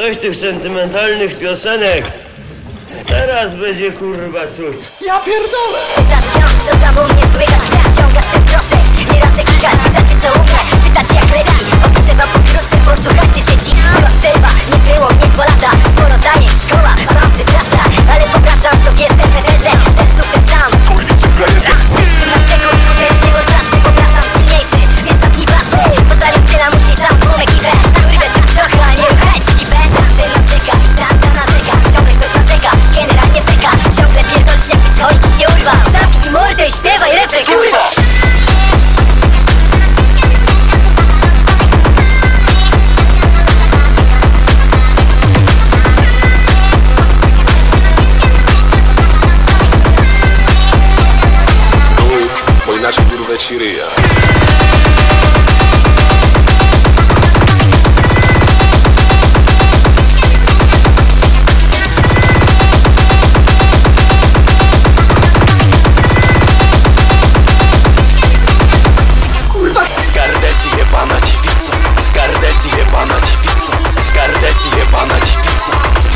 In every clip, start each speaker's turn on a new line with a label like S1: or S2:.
S1: Dość tych sentymentalnych piosenek. Teraz będzie kurwa cud.
S2: Ja pierdolę!
S3: Co słychać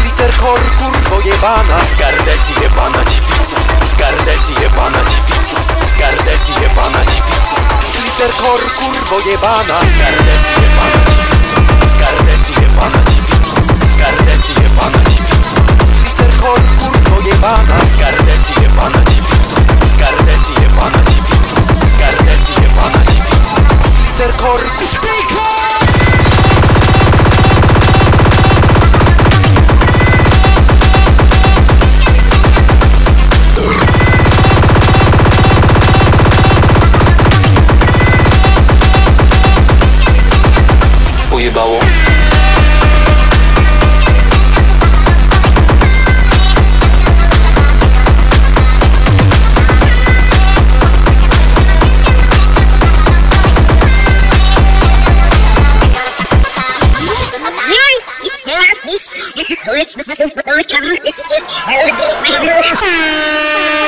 S2: Glittercore kurwo jebana. Skardetti jebana dziewico Skardetti jebana dziewico Glittercore kurwo jebana. Skardetti jebana. Dziewico Skardetti jebana. Dziewico Skardetti jebana dziewico Glittercore kurwo jebana. Skardetti jebana. Dziewico Skardetti jebana. Dziewico Skardetti jebana. Dziewico Glittercore kurwo
S4: Let's